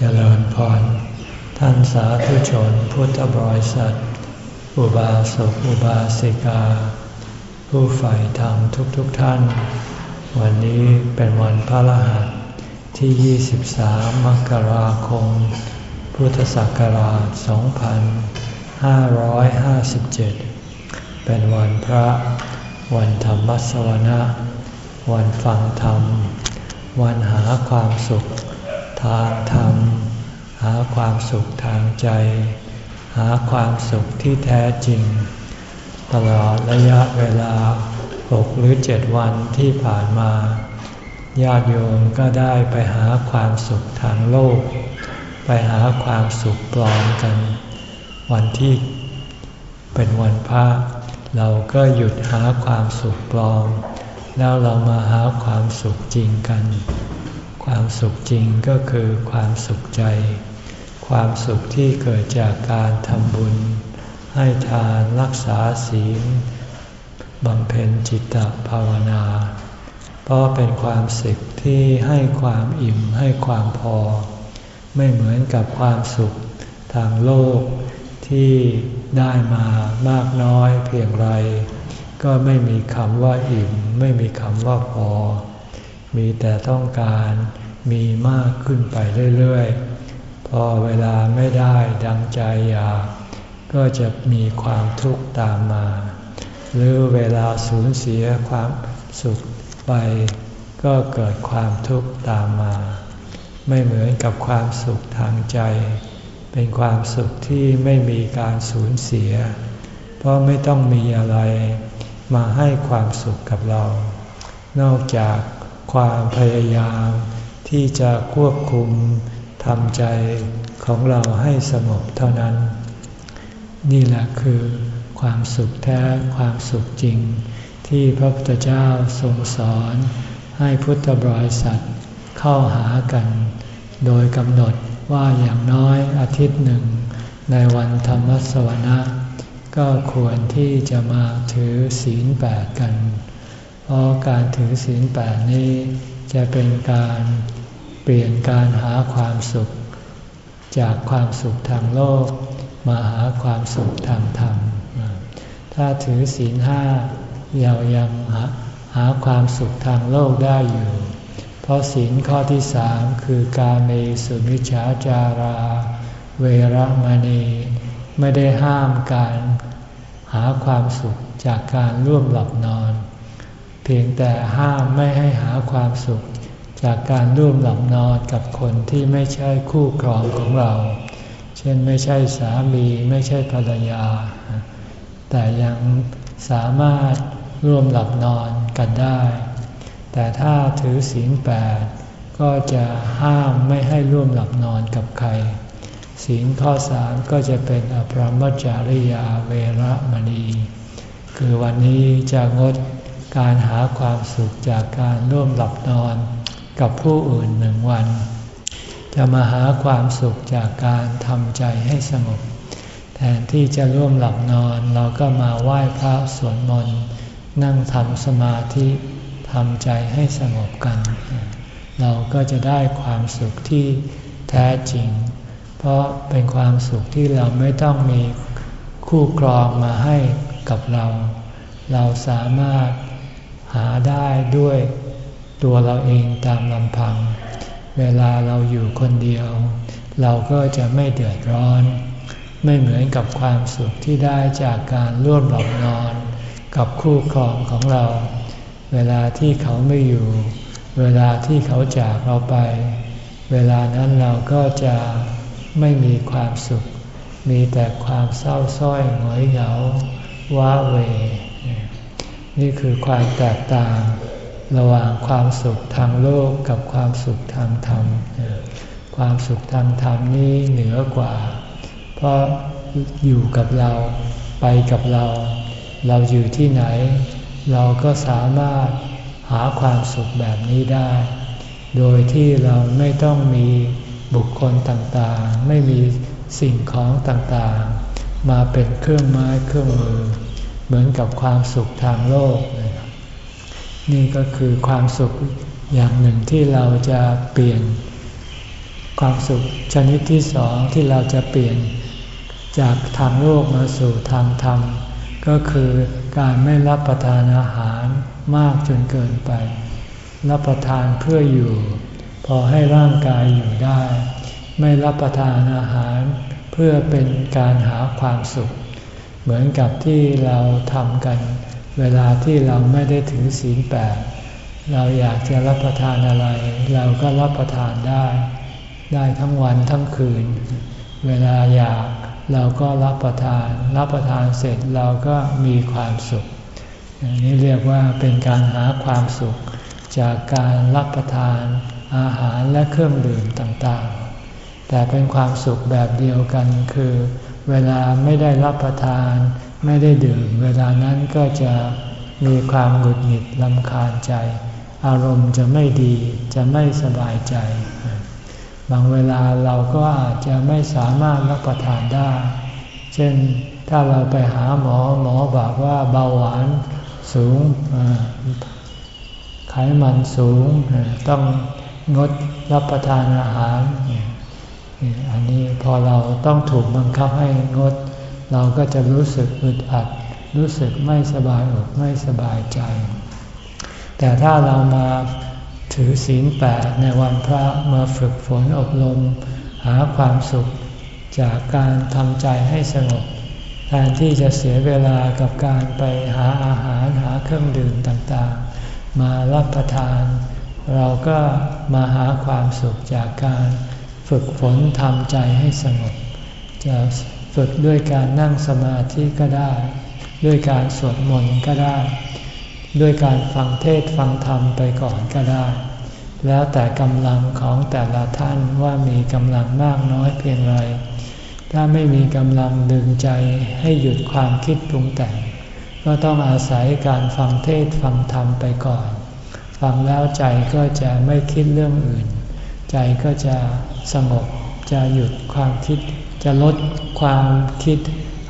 เจริญพร ท่านสาธุชนพุทธบริษัท อุบาสกอุบาสิกา ผู้ใฝ่ธรรมทุกๆทท่าน วันนี้เป็นวันพระรหัสที่ 23 มกราคม พุทธศักราช 2557 เป็นวันพระ วันธรรมสวนะ วันฟังธรรม วันหาความสุขาธรรม หาความสุขทางใจ หาความสุขที่แท้จริง ตลอดระยะเวลาหกหรือเจ็ดวันที่ผ่านมา ญาติโยมก็ได้ไปหาความสุขทางโลก ไปหาความสุขปลอมกัน วันที่เป็นวันพระเราก็หยุดหาความสุขปลอม แล้วเรามาหาความสุขจริงกัน ความสุขจริงก็คือความสุขใจ ความสุขที่เกิดจากการทำบุญ ให้ทานรักษาศีลบำเพ็ญจิตตภาวนา เพราะเป็นความสุขที่ให้ความอิ่มให้ความพอ ไม่เหมือนกับความสุขทางโลกที่ได้มามากน้อยเพียงไร ก็ไม่มีคำว่าอิ่ม ไม่มีคำว่าพอ มีแต่ต้องการ มีมากขึ้นไปเรื่อยๆ พอเวลาไม่ได้ดังใจอยาก ก็จะมีความทุกข์ตามมา หรือเวลาสูญเสียความสุขไป ก็เกิดความทุกข์ตามมา ไม่เหมือนกับความสุขทางใจ เป็นความสุขที่ไม่มีการสูญเสีย เพราะไม่ต้องมีอะไรมาให้ความสุขกับเรา นอกจากความพยายาม ที่จะควบคุมทำใจของเราให้สงบเท่านั้น นี่แหละคือความสุขแท้ความสุขจริง ที่พระพุทธเจ้าทรงสอนให้พุทธบริษัทเข้าหากัน โดยกำหนดว่าอย่างน้อยอาทิตย์หนึ่ง ในวันธรรมสวนะก็ควรที่จะมาถือศีลแปดกัน เพราะการถือศีลแปดนี้ จะเป็นการเปลี่ยนการหาความสุข จากความสุขทางโลก มาหาความสุขทางธรรม ถ้าถือศีลห้าเรายังหาหาความสุขทางโลกได้อยู่ เพราะศีลข้อที่สามคือการเมสุมิชาจารา เวรมณีไม่ได้ห้ามการหาความสุขจากการร่วมหลับนอน เพียงแต่ห้ามไม่ให้หาความสุข จากการร่วมหลับนอนกับคนที่ไม่ใช่คู่ครองของเรา เช่นไม่ใช่สามีไม่ใช่ภรรยา แต่ยังสามารถร่วมหลับนอนกันได้ แต่ถ้าถือศีลแปดก็จะห้ามไม่ให้ร่วมหลับนอนกับใคร ศีลข้อสามก็จะเป็นอภรมจาริยาเวรมณี คือวันนี้จะงด การหาความสุขจากการร่วมหลับนอนกับผู้อื่นหนึ่งวัน จะมาหาความสุขจากการทำใจให้สงบ แทนที่จะร่วมหลับนอนเราก็มาไหว้พระสวดมนต์นั่งทำสมาธิทำใจให้สงบกัน เราก็จะได้ความสุขที่แท้จริง เพราะเป็นความสุขที่เราไม่ต้องมีคู่ครองมาให้กับเรา เราสามารถ หาได้ด้วยตัวเราเองตามลำพัง เวลาเราอยู่คนเดียว เราก็จะไม่เดือดร้อน ไม่เหมือนกับความสุขที่ได้จากการร่วมหลับนอน กับคู่ครองของเรา เวลาที่เขาไม่อยู่ เวลาที่เขาจากเราไป เวลานั้นเราก็จะไม่มีความสุข มีแต่ความเศร้าส้อยหงอยเหงาว้าเว นี่คือความแตกต่าง ระหว่างความสุขทางโลกกับความสุขทางธรรม ความสุขทางธรรมนี้เหนือกว่า เพราะอยู่กับเราไปกับเรา เราอยู่ที่ไหน เราก็สามารถหาความสุขแบบนี้ได้ โดยที่เราไม่ต้องมีบุคคลต่างๆ ไม่มีสิ่งของต่างๆ มาเป็นเครื่องไม้เครื่องมือ เหมือนกับความสุขทางโลก นี่ก็คือความสุขอย่างหนึ่งที่เราจะเปลี่ยน ความสุขชนิดที่สองที่เราจะเปลี่ยนจากทางโลกมาสู่ทางธรรม ก็คือการไม่รับประทานอาหารมากจนเกินไป รับประทานเพื่ออยู่ พอให้ร่างกายอยู่ได้ ไม่รับประทานอาหารเพื่อเป็นการหาความสุข เหมือนกับที่เราทำกัน เวลาที่เราไม่ได้ถือศีลแปดเราอยากจะรับประทานอะไร เราก็รับประทานได้ ได้ทั้งวันทั้งคืน เวลาอยากเราก็รับประทาน รับประทานเสร็จเราก็มีความสุขอย่างนี้เรียกว่าเป็นการหาความสุข จากการรับประทานอาหารและเครื่องดื่มต่างๆ แต่เป็นความสุขแบบเดียวกันคือ เวลาไม่ได้รับประทาน ไม่ได้ดื่ม เวลานั้นก็จะมีความหงุดหงิดลำคาญใจ อารมณ์จะไม่ดีจะไม่สบายใจ บางเวลาเราก็อาจจะไม่สามารถรับประทานได้ เช่นถ้าเราไปหาหมอหมอบอกว่าเบาหวานสูงไขมันสูงต้องงดรับประทานอาหาร อันนี้พอเราต้องถูกบังคับให้งด เราก็จะรู้สึกอึดอัด รู้สึกไม่สบายอกไม่สบายใจ แต่ถ้าเรามาถือศีลแปดในวันพระมาฝึกฝนอบรมหาความสุขจากการทำใจให้สงบแทนที่จะเสียเวลากับการไปหาอาหารหาเครื่องดื่มต่างๆ มารับประทาน เราก็มาหาความสุขจากการ ฝึกฝนทำใจให้สงบ จะฝึกด้วยการนั่งสมาธิก็ได้ ด้วยการสวดมนต์ก็ได้ ด้วยการฟังเทศฟังธรรมไปก่อนก็ได้ แล้วแต่กำลังของแต่ละท่านว่ามีกำลังมากน้อยเพียงไร ถ้าไม่มีกำลังดึงใจให้หยุดความคิดปรุงแต่ง ก็ต้องอาศัยการฟังเทศฟังธรรมไปก่อน ฟังแล้วใจก็จะไม่คิดเรื่องอื่น ใจก็จะ สงบจะหยุดความคิด จะลดความคิด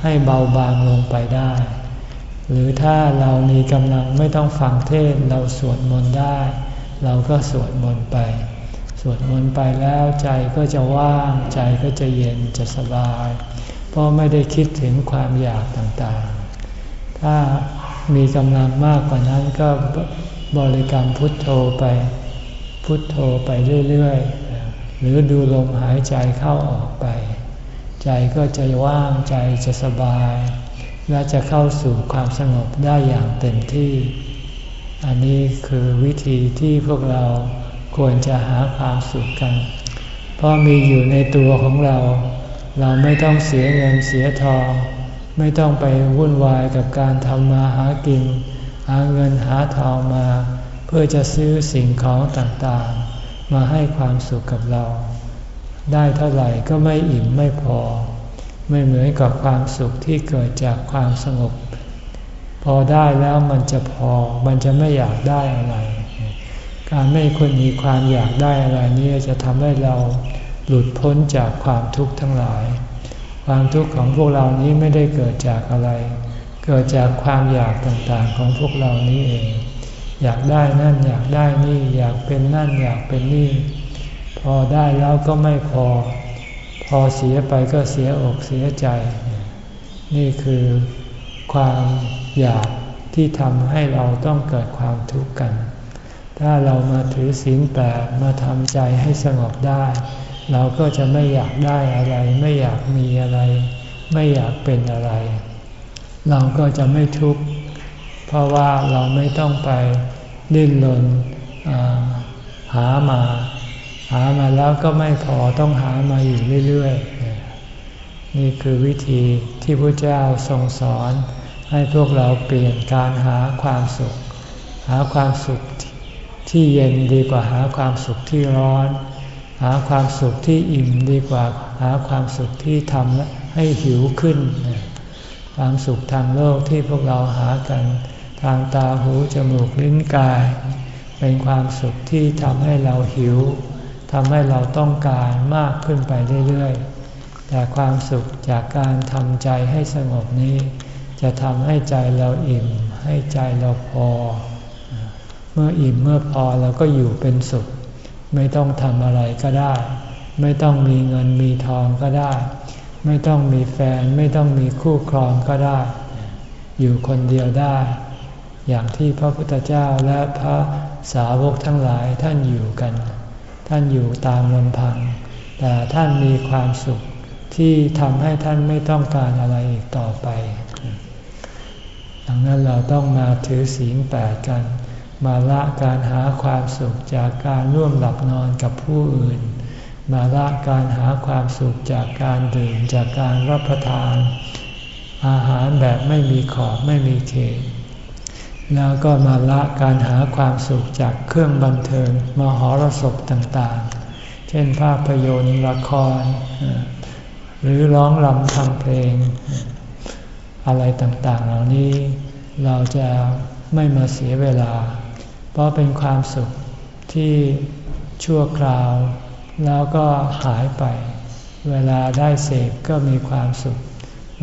ให้เบาบางลงไปได้ หรือถ้าเรามีกำลังไม่ต้องฟังเทศเราสวดมนต์ได้ เราก็สวดมนต์ไป สวดมนต์ไปแล้วใจก็จะว่างใจก็จะเย็นจะสบาย เพราะไม่ได้คิดถึงความอยากต่างๆ ถ้ามีกำลังมากกว่านั้นก็บริกรรมพุทโธไป พุทโธไปเรื่อยๆ หรือดูลมหายใจเข้าออกไป ใจก็จะว่างใจจะสบาย และจะเข้าสู่ความสงบได้อย่างเต็มที่ อันนี้คือวิธีที่พวกเราควรจะหาความสุขกัน เพราะมีอยู่ในตัวของเรา เราไม่ต้องเสียเงินเสียทอง ไม่ต้องไปวุ่นวายกับการทำมาหากิน หาเงินหาทองมา เพื่อจะซื้อสิ่งของต่างๆ มาให้ความสุขกับเรา ได้เท่าไหร่ก็ไม่อิ่มไม่พอ ไม่เหมือนกับความสุขที่เกิดจากความสงบ พอได้แล้วมันจะพอ มันจะไม่อยากได้อะไร การไม่ควรมีความอยากได้อะไรนี้จะทำให้เราหลุดพ้นจากความทุกข์ทั้งหลาย ความทุกข์ของพวกเรานี้ไม่ได้เกิดจากอะไร เกิดจากความอยากต่างๆของพวกเรานี้เอง อยากได้นั่นอยากได้นี่ อยากเป็นนั่นอยากเป็นนี่ พอได้แล้วก็ไม่พอ พอเสียไปก็เสียอกเสียใจ นี่คือความอยากที่ทำให้เราต้องเกิดความทุกข์กัน ถ้าเรามาถือศีลแปดมาทำใจให้สงบได้ เราก็จะไม่อยากได้อะไร ไม่อยากมีอะไร ไม่อยากเป็นอะไร เราก็จะไม่ทุกข์ เพราะว่าเราไม่ต้องไปดิ้นรนหามา หามาแล้วก็ไม่พอต้องหามาอยู่เรื่อยๆ นี่คือวิธีที่พระเจ้าทรงสอน ให้พวกเราเปลี่ยนการหาความสุข หาความสุขที่เย็นดีกว่าหาความสุขที่ร้อน หาความสุขที่อิ่มดีกว่าหาความสุขที่ทำให้หิวขึ้น ความสุขทางโลกที่พวกเราหากัน ทางตาหูจมูกลิ้นกาย เป็นความสุขที่ทำให้เราหิวทำให้เราต้องการมากขึ้นไปเรื่อยๆ แต่ความสุขจากการทำใจให้สงบนี้ จะทำให้ใจเราอิ่ม ให้ใจเราพอ เมื่ออิ่มเมื่อพอเราก็อยู่เป็นสุข ไม่ต้องทำอะไรก็ได้ ไม่ต้องมีเงินมีทองก็ได้ ไม่ต้องมีแฟน ไม่ต้องมีคู่ครองก็ได้ อยู่คนเดียวได้ อย่างที่พระพุทธเจ้าและพระสาวกทั้งหลายท่านอยู่กัน ท่านอยู่ตามลำพัง แต่ท่านมีความสุขที่ทำให้ท่านไม่ต้องการอะไรอีกต่อไปดังนั้นเราต้องมาถือศีลแปดกัน มาละการหาความสุขจากการร่วมหลับนอนกับผู้อื่น มาละการหาความสุขจากการดื่มจากการรับประทาน อาหารแบบไม่มีขอบไม่มีเขต แล้วก็มาละการหาความสุขจากเครื่องบันเทิงมหรสพต่างๆ เช่นภาพยนตร์ละคร หรือร้องรำทำเพลง อะไรต่างๆ เหล่านี้เราจะไม่มาเสียเวลา เพราะเป็นความสุขที่ชั่วคราว แล้วก็หายไป เวลาได้เสพก็มีความสุข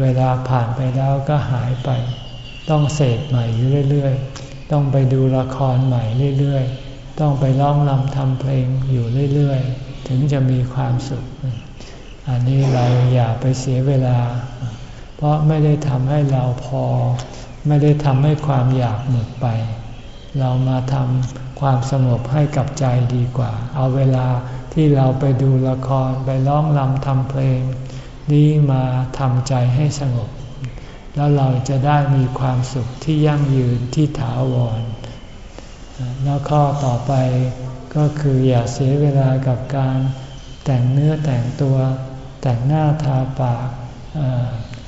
เวลาผ่านไปแล้วก็หายไป ต้องเสพใหม่อยู่เรื่อยๆ ต้องไปดูละครใหม่เรื่อยๆ ต้องไปร้องรำทำเพลงอยู่เรื่อยๆ ถึงจะมีความสุข อันนี้เราอย่าไปเสียเวลา เพราะไม่ได้ทำให้เราพอ ไม่ได้ทำให้ความอยากหมดไป เรามาทำความสงบให้กับใจดีกว่า เอาเวลาที่เราไปดูละครไปร้องรำทำเพลง นี้มาทำใจให้สงบ แล้วเราจะได้มีความสุขที่ยั่งยืนที่ถาวร แล้วข้อต่อไปก็คืออย่าเสียเวลากับการแต่งเนื้อแต่งตัว แต่งหน้าทาปาก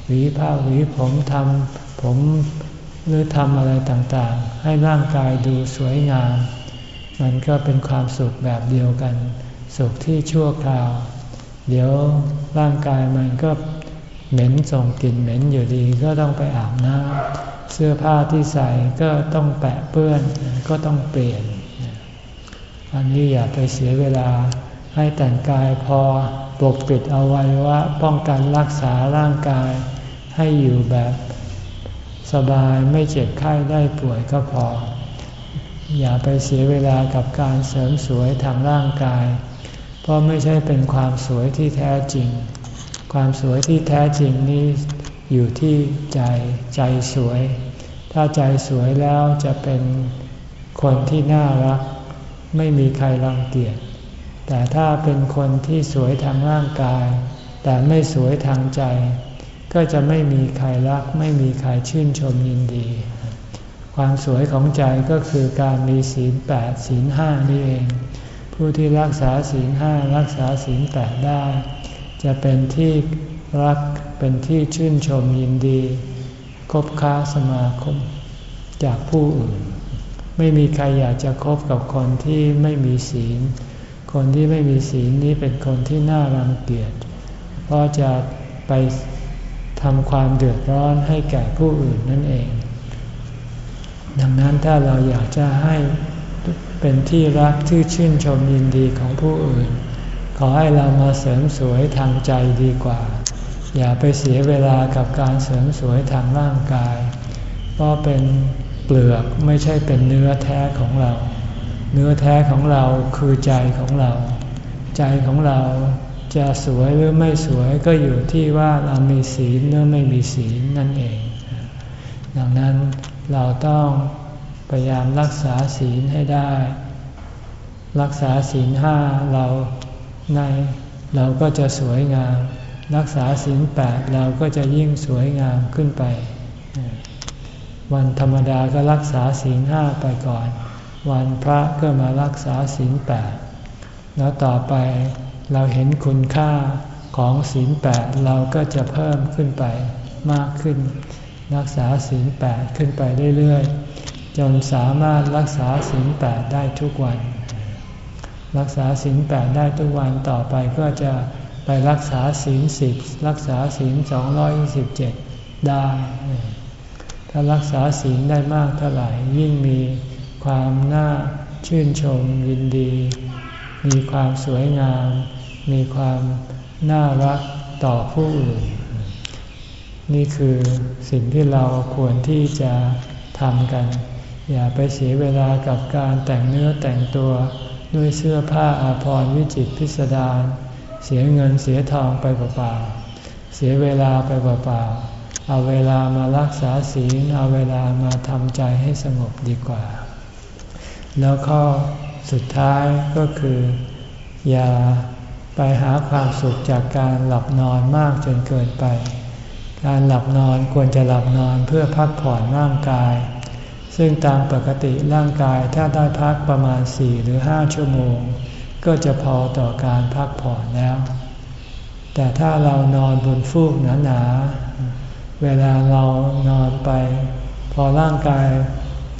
หวีผ้าหวีผมทำผมหรือทำอะไรต่างๆ ให้ร่างกายดูสวยงาม มันก็เป็นความสุขแบบเดียวกัน สุขที่ชั่วคราว เดี๋ยวร่างกายมันก็ เหม็นส่งกลิ่นเหม็นอยู่ดีก็ต้องไปอาบน้ำเสื้อผ้าที่ใส่ก็ต้องแปะเปื้อนก็ต้องเปลี่ยน อันนี้อย่าไปเสียเวลาให้แต่งกายพอปกปิดเอาไว้ว่าป้องกันรักษาร่างกาย ให้อยู่แบบสบายไม่เจ็บไข้ได้ป่วยก็พอ อย่าไปเสียเวลากับการเสริมสวยทางร่างกาย เพราะไม่ใช่เป็นความสวยที่แท้จริง ความสวยที่แท้จริงนี้อยู่ที่ใจใจสวย ถ้าใจสวยแล้วจะเป็นคนที่น่ารัก ไม่มีใครรังเกียจแต่ถ้าเป็นคนที่สวยทางร่างกาย แต่ไม่สวยทางใจ ก็จะไม่มีใครรัก ไม่มีใครชื่นชมยินดี ความสวยของใจก็คือการมีศีลแปดศีลห้านี่เอง ผู้ที่รักษาศีลห้ารักษาศีลแปดได้ จะเป็นที่รักเป็นที่ชื่นชมยินดีคบค้าสมาคมจากผู้อื่น ไม่มีใครอยากจะคบกับคนที่ไม่มีศีล คนที่ไม่มีศีลนี้เป็นคนที่น่ารังเกียจ เพราะจะไปทำความเดือดร้อนให้แก่ผู้อื่นนั่นเอง ดังนั้นถ้าเราอยากจะให้เป็นที่รักที่ชื่นชมยินดีของผู้อื่น ขอให้เรามาเสริมสวยทางใจดีกว่า อย่าไปเสียเวลากับการเสริมสวยทางร่างกาย เพราะเป็นเปลือกไม่ใช่เป็นเนื้อแท้ของเรา เนื้อแท้ของเราคือใจของเรา ใจของเราจะสวยหรือไม่สวยก็อยู่ที่ว่าเรามีศีลหรือไม่มีศีลนั่นเอง ดังนั้นเราต้องพยายามรักษาศีลให้ได้ รักษาศีลห้าเรา ในเราก็จะสวยงาม รักษาศีลแปดเราก็จะยิ่งสวยงามขึ้นไป วันธรรมดาก็รักษาศีลห้าไปก่อน วันพระก็มารักษาศีลแปดแล้วต่อไปเราเห็นคุณค่าของศีลแปดเราก็จะเพิ่มขึ้นไปมากขึ้น รักษาศีลแปดขึ้นไปเรื่อยๆ จนสามารถรักษาศีลแปดได้ทุกวัน รักษาศีลแปดได้ทุกวันต่อไปก็จะไปรักษาศีลสิบรักษาศีลสองร้อยสิบเจ็ดได้ ถ้ารักษาศีลได้มากเท่าไหร่ยิ่งมีความน่าชื่นชมยินดี มีความสวยงาม มีความน่ารักต่อผู้อื่น นี่คือสิ่งที่เราควรที่จะทำกัน อย่าไปเสียเวลากับการแต่งเนื้อแต่งตัว ด้วยเสื้อผ้าอาภรณ์วิจิตพิสดารเสียเงินเสียทองไปเปล่าๆเสียเวลาไปเปล่าๆเอาเวลามารักษาศีลเอาเวลามาทำใจให้สงบดีกว่า แล้วข้อสุดท้ายก็คือ อย่าไปหาความสุขจากการหลับนอนมากจนเกินไป การหลับนอนควรจะหลับนอนเพื่อพักผ่อนร่างกาย ซึ่งตามปกติร่างกายถ้าได้พักประมาณ 4 หรือ 5 ชั่วโมง ก็จะพอต่อการพักผ่อนแล้ว แต่ถ้าเรานอนบนฟูกหนาๆ เวลาเรานอนไป พอร่างกาย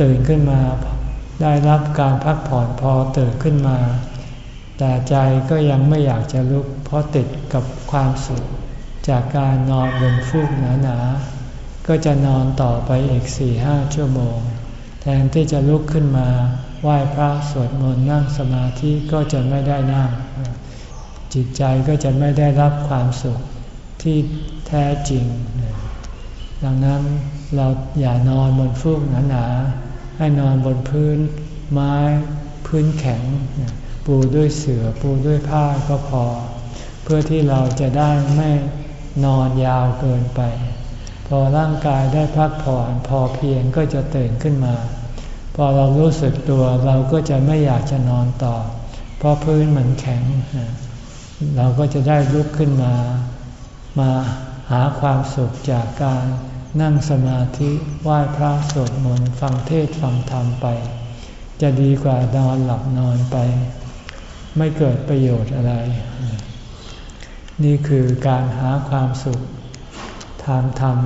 ตื่นขึ้นมา ได้รับการพักผ่อนพอตื่นขึ้นมา แต่ใจก็ยังไม่อยากจะลุก เพราะติดกับความสุข จากการนอนบนฟูกหนาๆ ก็จะนอนต่อไปอีกสี่ห้าชั่วโมง แทนที่จะลุกขึ้นมาไหว้พระสวดมนต์นั่งสมาธิก็จะไม่ได้นั่ง จิตใจก็จะไม่ได้รับความสุขที่แท้จริง ดังนั้นเราอย่านอนบนฟูกหนาๆให้นอนบนพื้นไม้พื้นแข็ง ปูด้วยเสือ่อปูด้วยผ้าก็พอ เพื่อที่เราจะได้ไม่นอนยาวเกินไป พอร่างกายได้พักผ่อนพอเพียงก็จะตื่นขึ้นมา พอเรารู้สึกตัวเราก็จะไม่อยากจะนอนต่อ เพราะพื้นมันแข็ง เราก็จะได้ลุกขึ้นมา มาหาความสุขจากการนั่งสมาธิไหว้พระสวดมนต์ฟังเทศฟังธรรมไป จะดีกว่านอนหลับนอนไป ไม่เกิดประโยชน์อะไร นี่คือการหาความสุข ทางธรรม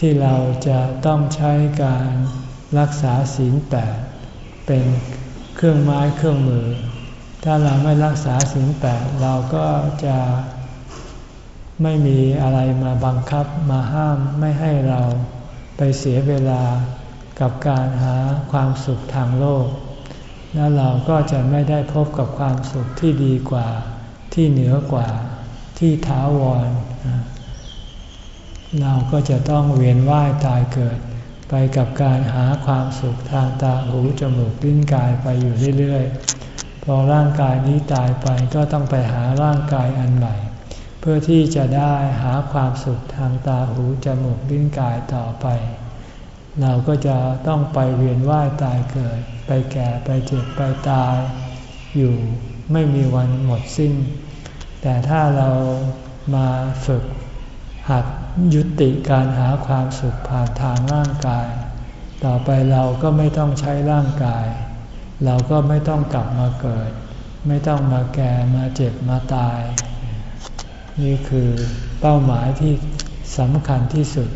ที่เราจะต้องใช้การรักษาศีลแปดเป็นเครื่องไม้เครื่องมือ ถ้าเราไม่รักษาศีลแปดเราก็จะไม่มีอะไรมาบังคับมาห้ามไม่ให้เราไปเสียเวลากับการหาความสุขทางโลก แล้วเราก็จะไม่ได้พบกับความสุขที่ดีกว่า ที่เหนือกว่า ที่ท้าวร เราก็จะต้องเวียนว่ายตายเกิด ไปกับการหาความสุขทางตาหูจมูกลิ้นกายไปอยู่เรื่อยๆ พอร่างกายนี้ตายไปก็ต้องไปหาร่างกายอันใหม่ เพื่อที่จะได้หาความสุขทางตาหูจมูกลิ้นกายต่อไป เราก็จะต้องไปเวียนว่ายตายเกิด ไปแก่ไปเจ็บไปตาย อยู่ไม่มีวันหมดสิ้น แต่ถ้าเรามาฝึกหัด ยุติการหาความสุขผ่านทางร่างกาย ต่อไปเราก็ไม่ต้องใช้ร่างกาย เราก็ไม่ต้องกลับมาเกิด ไม่ต้องมาแก่มาเจ็บมาตาย นี่คือเป้าหมายที่สำคัญที่สุด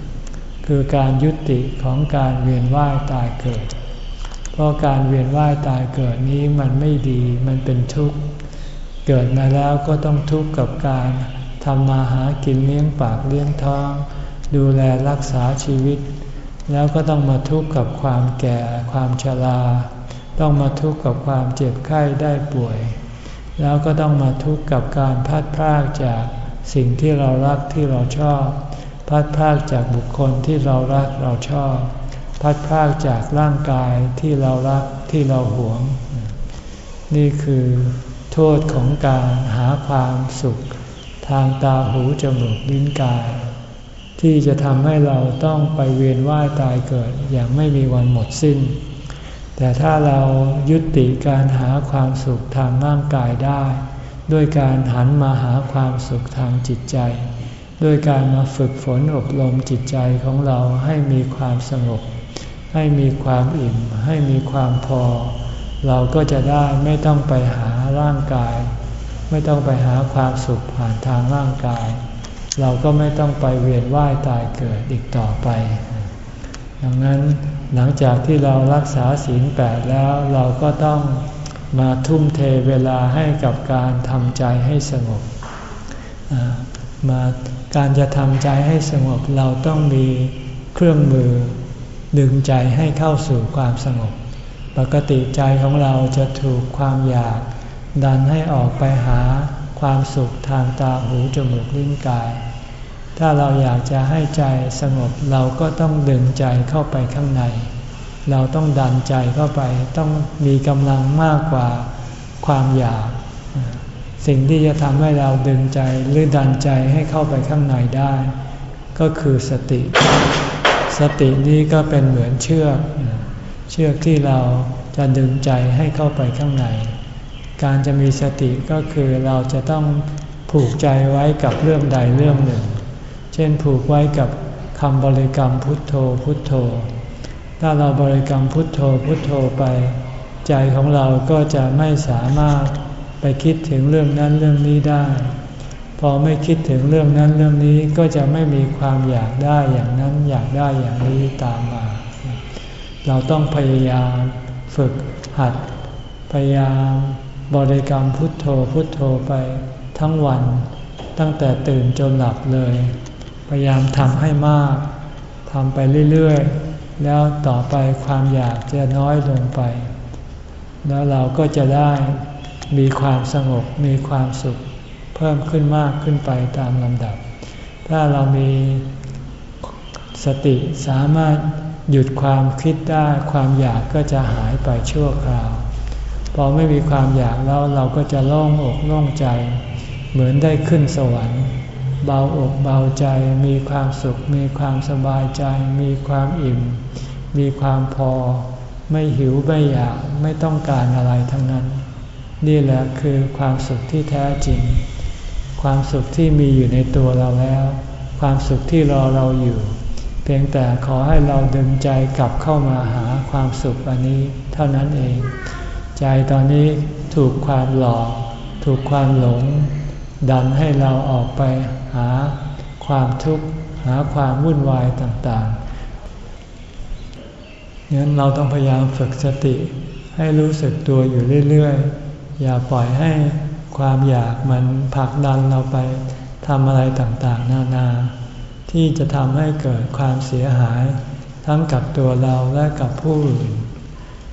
คือการยุติของการเวียนว่ายตายเกิด เพราะการเวียนว่ายตายเกิดนี้มันไม่ดีมันเป็นทุกข์ เกิดมาแล้วก็ต้องทุกข์กับการ ทำมาหากินเลี้ยงปากเลี้ยงท้อง ดูแลรักษาชีวิต แล้วก็ต้องมาทุกข์กับความแก่ความชรา ต้องมาทุกข์กับความเจ็บไข้ได้ป่วย แล้วก็ต้องมาทุกข์กับการพัดพรากจากสิ่งที่เรารักที่เราชอบ พัดพากจากบุคคลที่เรารักเราชอบ พัดพากจากร่างกายที่เรารักที่เราหวง นี่คือโทษของการหาความสุข ทางตาหูจมูกลิ้นกาย ที่จะทำให้เราต้องไปเวียนว่ายตายเกิดอย่างไม่มีวันหมดสิ้น แต่ถ้าเรายุติการหาความสุขทางร่างกายได้ ด้วยการหันมาหาความสุขทางจิตใจ ด้วยการมาฝึกฝนอบรมจิตใจของเราให้มีความสงบ ให้มีความอิ่ม ให้มีความพอ เราก็จะได้ไม่ต้องไปหาร่างกาย ไม่ต้องไปหาความสุขผ่านทางร่างกาย เราก็ไม่ต้องไปเวียนว่ายตายเกิดอีกต่อไป ดังนั้นหลังจากที่เรารักษาศีลแปดแล้วเราก็ต้องมาทุ่มเทเวลาให้กับการทำใจให้สงบมาการจะทำใจให้สงบเราต้องมีเครื่องมือ ดึงใจให้เข้าสู่ความสงบ ปกติใจของเราจะถูกความอยาก ดันให้ออกไปหาความสุขทางตาหูจมูกลิ้นกาย ถ้าเราอยากจะให้ใจสงบเราก็ต้องดึงใจเข้าไปข้างใน เราต้องดันใจเข้าไปต้องมีกำลังมากกว่าความอยาก สิ่งที่จะทำให้เราดึงใจหรือดันใจให้เข้าไปข้างในได้ ก็คือสติ สตินี้ก็เป็นเหมือนเชือก เชือกที่เราจะดึงใจให้เข้าไปข้างใน การจะมีสติก็คือเราจะต้องผูกใจไว้กับเรื่องใดเรื่องหนึ่ง เช่นผูกไว้กับคำบริกรรมพุทโธพุทโธ ถ้าเราบริกรรมพุทโธพุทโธไป ใจของเราก็จะไม่สามารถไปคิดถึงเรื่องนั้นเรื่องนี้ได้ พอไม่คิดถึงเรื่องนั้นเรื่องนี้ก็จะไม่มีความอยากได้อย่างนั้นอยากได้อย่างนี้ตามมา เราต้องพยายามฝึกหัดพยายาม บริกรรมพุทโธพุทโธไปทั้งวัน ตั้งแต่ตื่นจนหลับเลย พยายามทำให้มากทำไปเรื่อยๆ แล้วต่อไปความอยากจะน้อยลงไป แล้วเราก็จะได้มีความสงบมีความสุขเพิ่มขึ้นมากขึ้นไปตามลำดับ ถ้าเรามีสติสามารถหยุดความคิดได้ความอยากก็จะหายไปชั่วคราว พอไม่มีความอยากแล้วเราก็จะโล่งอกโล่งใจ เหมือนได้ขึ้นสวรรค์ เบาอกเบาใจ มีความสุข มีความสบายใจ มีความอิ่ม มีความพอ ไม่หิวไม่อยากไม่ต้องการอะไรทั้งนั้น นี่แหละคือความสุขที่แท้จริง ความสุขที่มีอยู่ในตัวเราแล้ว ความสุขที่รอเราอยู่ เพียงแต่ขอให้เราดึงใจกลับเข้ามาหาความสุขอันนี้เท่านั้นเอง ใจตอนนี้ถูกความหลอก ถูกความหลงดันให้เราออกไปหาความทุกข์หาความวุ่นวายต่างๆงั้นเราต้องพยายามฝึกสติ ให้รู้สึกตัวอยู่เรื่อยๆ อย่าปล่อยให้ความอยากมันผลักดันเราไปทำอะไรต่างๆ นานา ที่จะทำให้เกิดความเสียหาย ทั้งกับตัวเราและกับผู้อื่น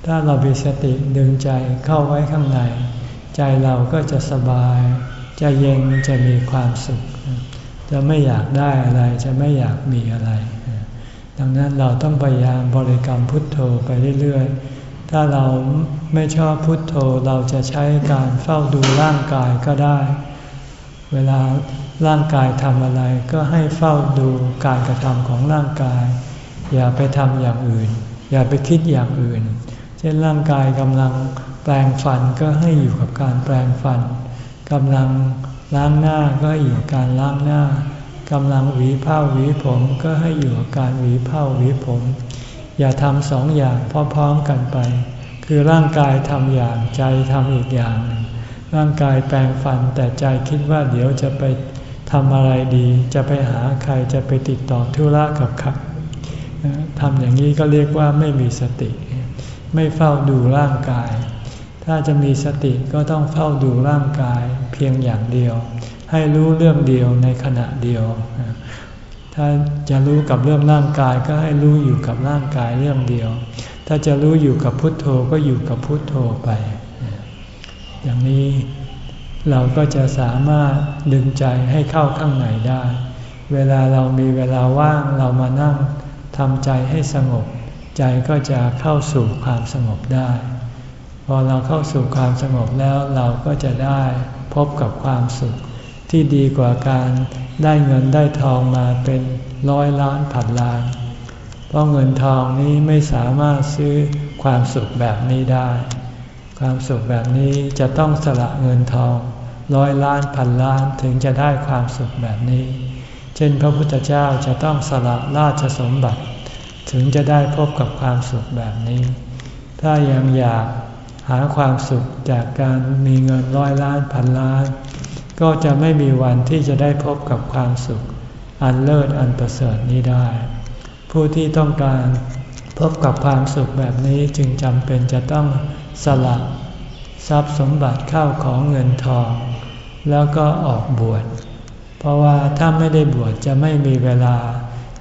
ถ้าเรามีสติดึงใจเข้าไว้ข้างใน ใจเราก็จะสบาย จะเย็นจะมีความสุข จะไม่อยากได้อะไรจะไม่อยากมีอะไร ดังนั้นเราต้องพยายามบริกรรมพุทโธไปเรื่อยๆ ถ้าเราไม่ชอบพุทโธเราจะใช้การเฝ้าดูร่างกายก็ได้ เวลาร่างกายทำอะไรก็ให้เฝ้าดูการกระทำของร่างกาย อย่าไปทำอย่างอื่น อย่าไปคิดอย่างอื่น เช่นร่างกายกำลังแปลงฟันก็ให้อยู่กับการแปลงฟันกำลังล้างหน้าก็อยู่กับการล้างหน้ากำลังหวีผ้าหวีผมก็ให้อยู่กับการหวีผ้าหวีผม อย่าทำสองอย่างพร้อมๆกันไป คือร่างกายทำอย่างใจทำอีกอย่าง ร่างกายแปลงฟันแต่ใจคิดว่าเดี๋ยวจะไปทำอะไรดี จะไปหาใครจะไปติดต่อธุระกับใครทำอย่างนี้ก็เรียกว่าไม่มีสติ ไม่เฝ้าดูร่างกาย ถ้าจะมีสติก็ต้องเฝ้าดูร่างกายเพียงอย่างเดียว ให้รู้เรื่องเดียวในขณะเดียว ถ้าจะรู้กับเรื่องร่างกายก็ให้รู้อยู่กับร่างกายเรื่องเดียว ถ้าจะรู้อยู่กับพุทโธก็อยู่กับพุทโธไป อย่างนี้เราก็จะสามารถดึงใจให้เข้าข้างในได้ เวลาเรามีเวลาว่างเรามานั่งทำใจให้สงบ ใจก็จะเข้าสู่ความสงบได้ พอเราเข้าสู่ความสงบแล้วเราก็จะได้พบกับความสุข ที่ดีกว่าการได้เงินได้ทองมาเป็นร้อยล้านพันล้าน เพราะเงินทองนี้ไม่สามารถซื้อความสุขแบบนี้ได้ ความสุขแบบนี้จะต้องสละเงินทองร้อยล้านพันล้านถึงจะได้ความสุขแบบนี้ เช่นพระพุทธเจ้าจะต้องสละราชสมบัติ ถึงจะได้พบกับความสุขแบบนี้ ถ้ายังอยากหาความสุขจากการมีเงินร้อยล้านพันล้าน ก็จะไม่มีวันที่จะได้พบกับความสุข อันเลิศอันประเสริฐนี้ได้ ผู้ที่ต้องการพบกับความสุขแบบนี้จึงจำเป็นจะต้องสละทรัพย์สมบัติเข้าของเงินทอง แล้วก็ออกบวช เพราะว่าถ้าไม่ได้บวชจะไม่มีเวลา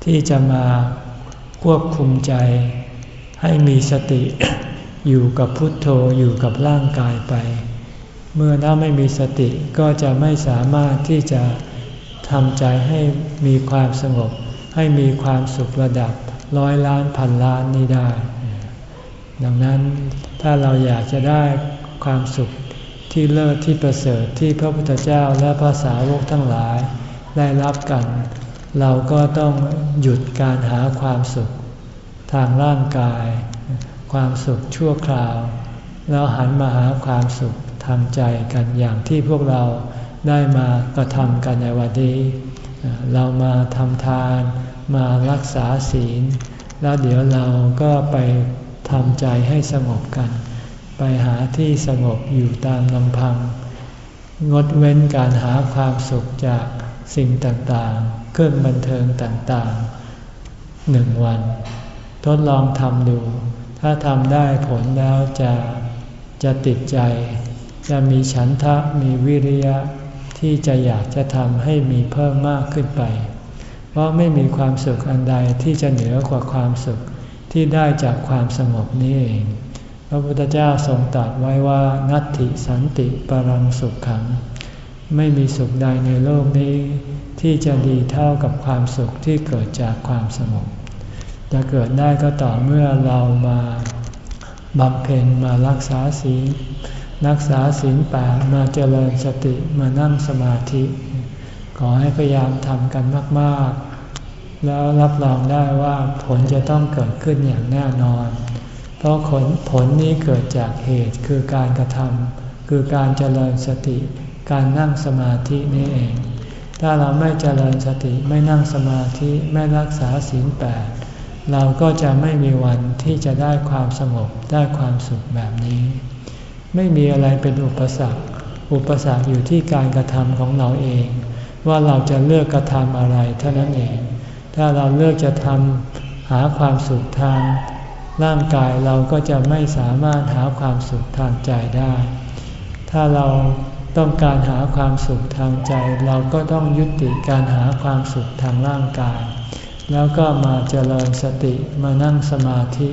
ที่จะมา ควบคุมใจ ให้มีสติอยู่กับพุทโธอยู่กับร่างกายไป เมื่อถ้าไม่มีสติก็จะไม่สามารถที่จะทำใจให้มีความสงบ ให้มีความสุขระดับร้อยล้านพันล้านนี้ได้ ดังนั้นถ้าเราอยากจะได้ความสุขที่เลิศที่ประเสริฐที่พระพุทธเจ้าและภาษาวกทั้งหลายได้รับกัน เราก็ต้องหยุดการหาความสุข ทางร่างกาย ความสุขชั่วคราว แล้วหันมาหาความสุขทางใจกันอย่างที่พวกเราได้มากระทำกันในวันนี้ เรามาทำทานมารักษาศีล แล้วเดี๋ยวเราก็ไปทำใจให้สงบกัน ไปหาที่สงบอยู่ตามลำพัง งดเว้นการหาความสุขจาก สิ่งต่างๆ เครื่องบันเทิงต่างๆหนึ่งวัน ทดลองทำดู ถ้าทำได้ผลแล้วจะจะติดใจ จะมีฉันทะมีวิริยะที่จะอยากจะทำให้มีเพิ่มมากขึ้นไป เพราะไม่มีความสุขอันใดที่จะเหนือกว่าความสุขที่ได้จากความสงบนี้เอง พระพุทธเจ้าทรงตรัสไว้ว่านัตติสันติปรังสุขขัง ไม่มีสุขใดในโลกนี้ ที่จะดีเท่ากับความสุขที่เกิดจากความสงบ จะเกิดได้ก็ต่อเมื่อเรามาบำเพ็ญมารักษาศีลรักษาศีลแปดมาเจริญสติมานั่งสมาธิ ขอให้พยายามทำกันมากๆ แล้วรับรองได้ว่าผลจะต้องเกิดขึ้นอย่างแน่นอน เพราะผลผลนี้เกิดจากเหตุคือการกระทำคือการเจริญสติ การนั่งสมาธินี่เอง ถ้าเราไม่เจริญสติไม่นั่งสมาธิไม่รักษาศีลแปดเราก็จะไม่มีวันที่จะได้ความสงบได้ความสุขแบบนี้ ไม่มีอะไรเป็นอุปสรรค อุปสรรคอยู่ที่การกระทำของเราเอง ว่าเราจะเลือกกระทำอะไรเท่านั้นเอง ถ้าเราเลือกจะทำหาความสุขทาง ร่างกายเราก็จะไม่สามารถหาความสุขทางใจได้ ถ้าเรา ต้องการหาความสุขทางใจ เราก็ต้องยุติการหาความสุขทางร่างกาย แล้วก็มาเจริญสติมานั่งสมาธิ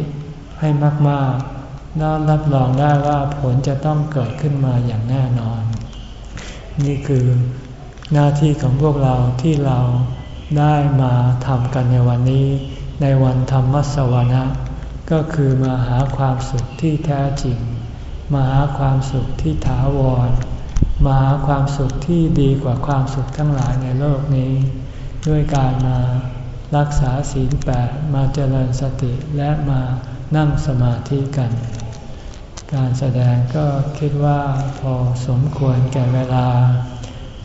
ให้มากๆแล้วรับรองได้ว่าผลจะต้องเกิดขึ้นมาอย่างแน่นอน นี่คือหน้าที่ของพวกเราที่เราได้มาทำกันในวันนี้ ในวันธรรมสวนะก็คือมาหาความสุขที่แท้จริง มาหาความสุขที่ถาวร มาหาความสุขที่ดีกว่าความสุขทั้งหลายในโลกนี้ ด้วยการมารักษาศีลแปดมาเจริญสติและมานั่งสมาธิกัน การแสดงก็คิดว่าพอสมควรแก่เวลา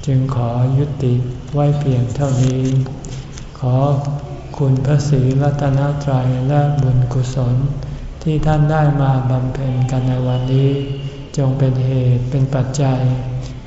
จึงขอยุติไว้เพียงเท่านี้ ขอคุณพระศรีรัตนตรัยและบุญกุศล ที่ท่านได้มาบำเพ็ญกันในวันนี้ จงเป็นเหตุเป็นปัจจัย